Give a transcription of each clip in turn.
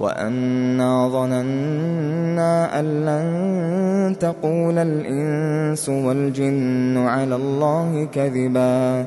وأنا ظننا أن لن تقول الإنس والجن على الله كذباً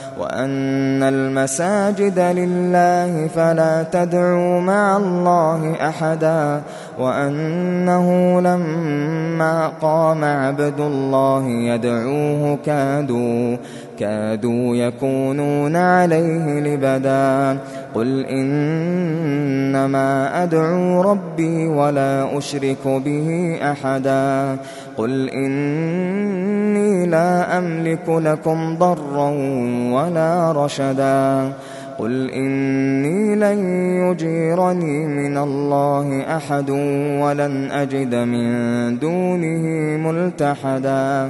وأن المساجد لله فلا تدعوا مع الله أحدا وأنه لما قام عبد الله يدعوه كادوا كادوا يكونون عليه لبدا. قل إنما أدعو ربي ولا أشرك به أحدا. قل إني لا أملك لكم ضرا ولا رشدا. قل إني لن يجيرني من الله أحد ولن أجد من دونه ملتحدا.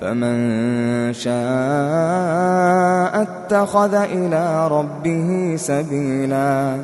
فمن شاء اتخذ إلى ربه سبيلا